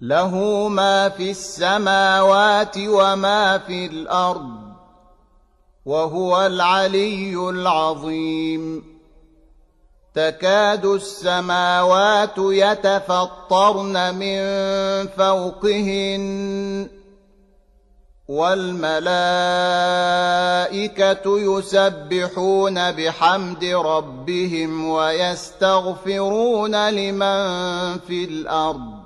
له ما في السماوات وما في الأرض وهو العلي العظيم. تكاد السماوات يتفطرن من فوقهن والملائكة يسبحون بحمد ربهم ويستغفرون لمن في الأرض.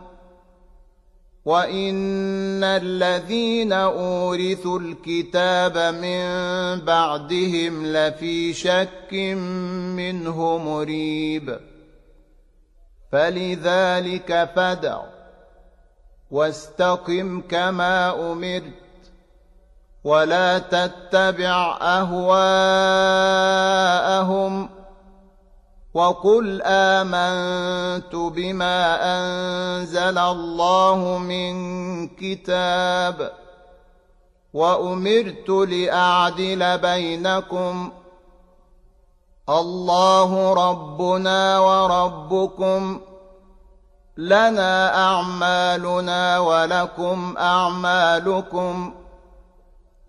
وان الذين اورثوا الكتاب من بعدهم لفي شك منه مريب فلذلك فدع واستقم كما امرت ولا تتبع اهواءهم وقل امنت بما انزل الله من كتاب وامرت لاعدل بينكم الله ربنا وربكم لنا اعمالنا ولكم اعمالكم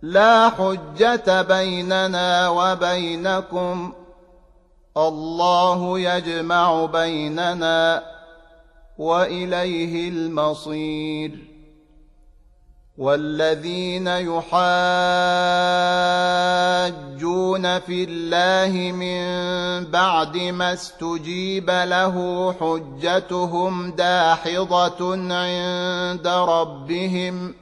لا حجه بيننا وبينكم الله يجمع بيننا وإليه المصير. والذين يحاجون في الله من بعد ما استجيب له حجتهم داحضة عند ربهم.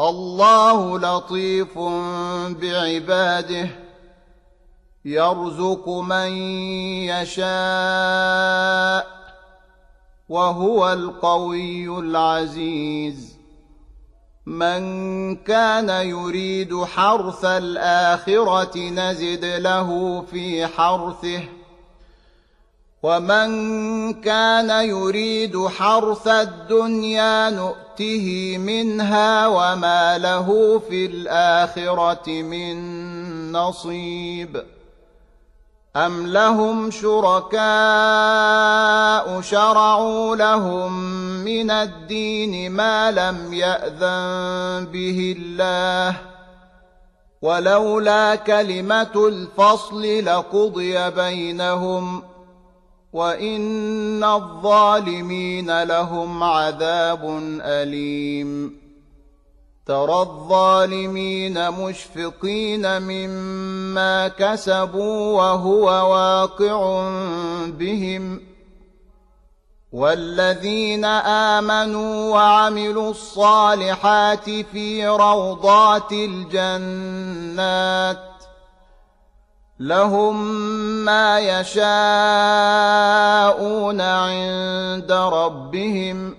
الله لطيف بعباده يرزق من يشاء وهو القوي العزيز. من كان يريد حرث الآخرة نزد له في حرثه. ومن كان يريد حرث الدنيا نؤته منها وما له في الاخره من نصيب ام لهم شركاء شرعوا لهم من الدين ما لم ياذن به الله ولولا كلمه الفصل لقضي بينهم وان الظالمين لهم عذاب اليم ترى الظالمين مشفقين مما كسبوا وهو واقع بهم والذين امنوا وعملوا الصالحات في روضات الجنات لهم ما يشاءون عند ربهم.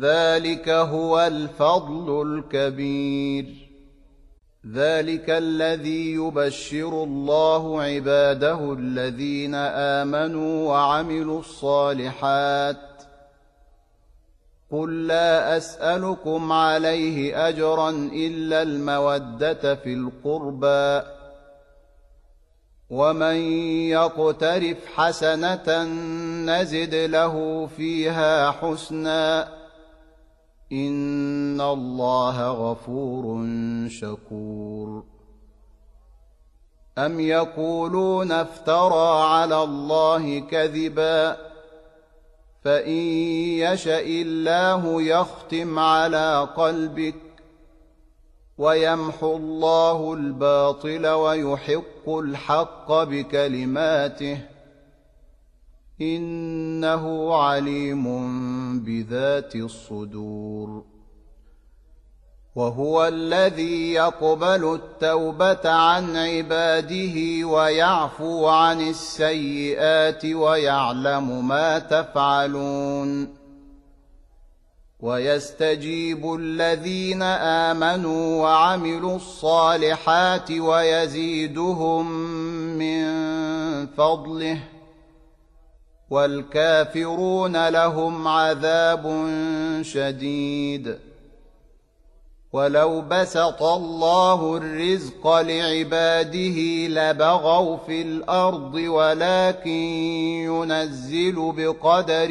ذلك هو الفضل الكبير. ذلك الذي يبشر الله عباده الذين آمنوا وعملوا الصالحات. قل لا أسألكم عليه أجرا إلا المودة في القربى. ومن يقترف حسنة نزد له فيها حسنا. إن الله غفور شكور. أم يقولون افترى على الله كذبا؟ فإن يشأ الله يختم على قلبك ويمحو الله الباطل ويحق الحق بكلماته إنه عليم بذات الصدور وهو الذي يقبل التوبة عن عباده ويعفو عن السيئات ويعلم ما تفعلون ويستجيب الذين آمنوا وعملوا الصالحات ويزيدهم من فضله والكافرون لهم عذاب شديد. ولو بسط الله الرزق لعباده لبغوا في الأرض ولكن ينزل بقدر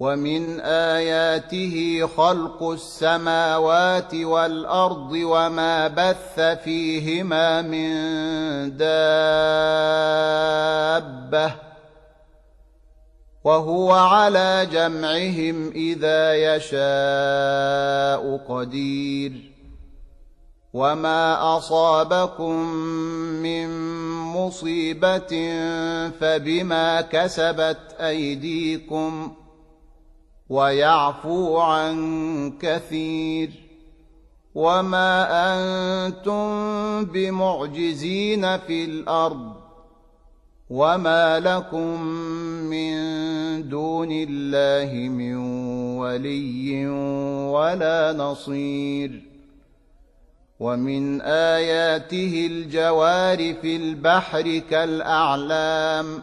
ومن آياته خلق السماوات والأرض وما بث فيهما من دابة وهو على جمعهم إذا يشاء قدير وما أصابكم من مصيبة فبما كسبت أيديكم ويعفو عن كثير وما أنتم بمعجزين في الأرض وما لكم من دون الله من ولي ولا نصير ومن آياته الجوار في البحر كالأعلام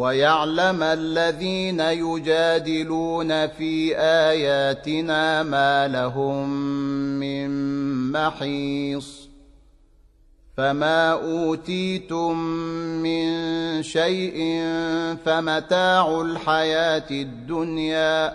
ويعلم الذين يجادلون في آياتنا ما لهم من محيص فما أوتيتم من شيء فمتاع الحياة الدنيا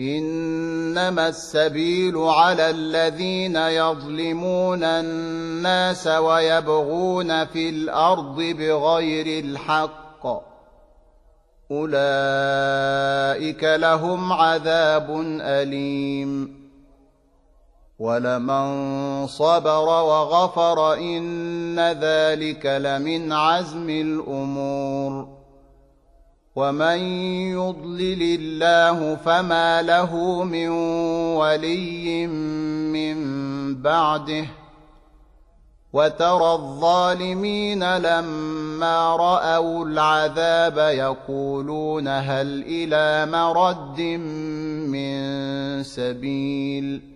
إنما السبيل على الذين يظلمون الناس ويبغون في الأرض بغير الحق. أولئك لهم عذاب أليم. ولمن صبر وغفر إن ذلك لمن عزم الأمور. ومن يضلل الله فما له من ولي من بعده وترى الظالمين لما راوا العذاب يقولون هل إلى مرد من سبيل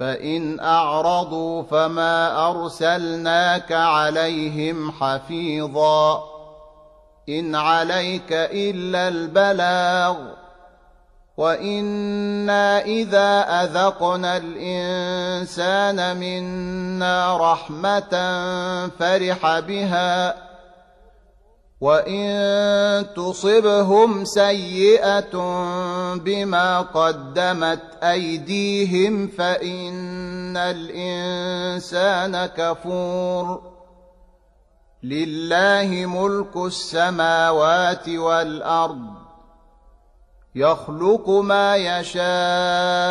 فإن أعرضوا فما أرسلناك عليهم حفيظا. إن عليك إلا البلاغ. وإنا إذا أذقنا الإنسان منا رحمة فرح بها. وان تصبهم سيئه بما قدمت ايديهم فان الانسان كفور لله ملك السماوات والارض يخلق ما يشاء